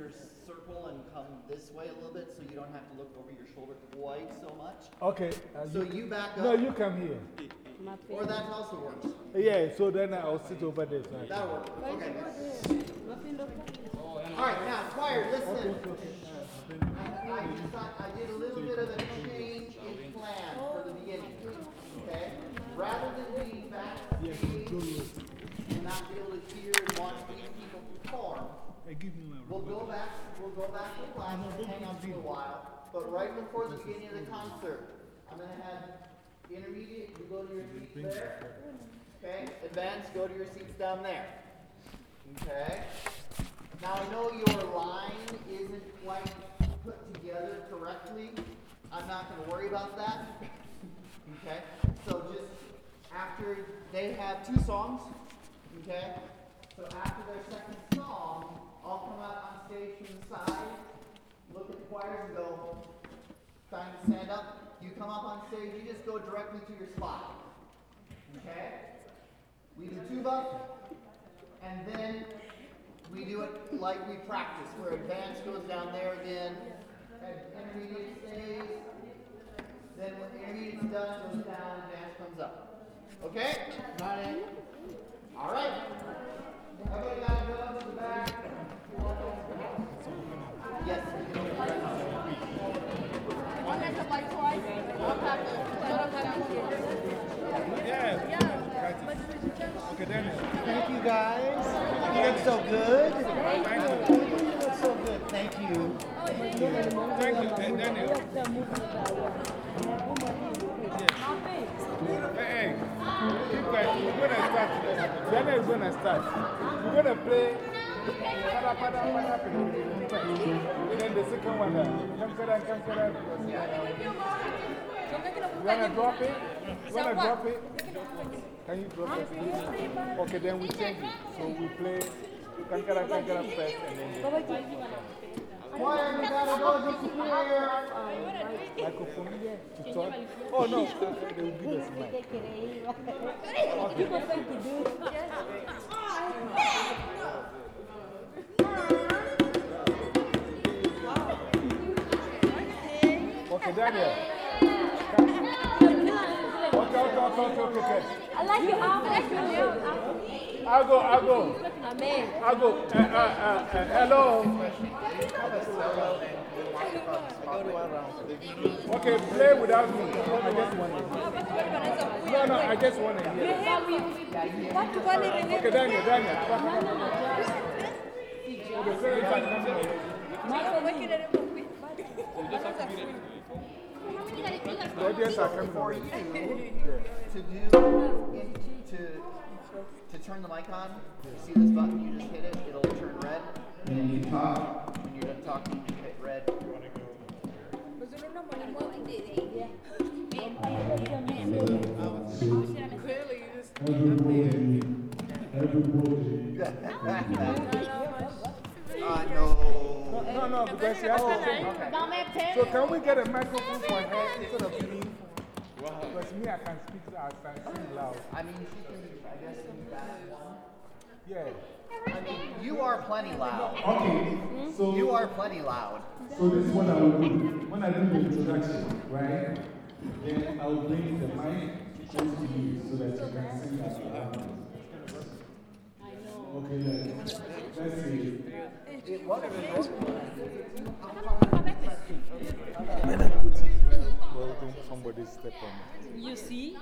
your circle and come this way a little bit so you don't have to look over your shoulder quite so much. Okay. Uh, so you, you, back up. No, you come here. Or that also works. Yeah, so then I'll sit over this. Right? That works. Okay. All right, now, choir, listen. Uh, I, I, I did a little bit of a change in plan for the beginning. Okay? Perform, Hey, give me my We'll go back, we'll go back to class and hang out for a while, but right before the beginning of the concert, I'm gonna have intermediate, you go to your seats there. Okay, advanced, go to your seats down there. Okay? Now I know your line isn't quite put together correctly. I'm not gonna worry about that. Okay? So just after, they have two songs. Okay? So after their second song, I'll come out on stage from the side, look at the choirs and go, time to stand up. You come up on stage, you just go directly to your spot. Okay? We do tuba, and then we do it like we practice, where advance goes down there again, and intermediate stays, then when intermediate's done, goes down, advance comes up. Okay? You look so good. Thank you. You. Thank you. Thank you, Daniel. Hey, guys, we're gonna start. Daniel is gonna start. We're play. Pada, pada, pada, And then the second one, uh, kankara, kankara. You wanna drop it? You wanna drop it? Can you drop it? please? Okay, then we change it. So we play kankara, kankara first and then. Choir, you gotta go disappear. Microphone to talk? Oh no, they will give us mic. Okay, Daniel. Okay, okay, okay, okay. I like your arm. I like your nails. I'll go, I'll go. Amen. I'll go. Uh, uh, uh, uh, hello. Okay, play without me. I just want to. No, no, I just want to hear. Okay, Daniel, Daniel. Okay, play it back. The audience are coming For you. To do, in- to, to turn the mic on, you see this button, you just hit it, it'll turn red. And then you talk, when you're done talking, you hit red. Uh, no. No, no, because she has to sing. So can we get a microphone for her instead of me? Because me, I can speak, I can sing loud. I mean, she can, I guess, do that one. Yeah. I mean, you are plenty loud. Okay, so, You are plenty loud. so this is what I will do. When I do the introduction, right, then I will bring the mic close to you so that you can sing as well. Okay, let's, let's see. It was. step on it. You see,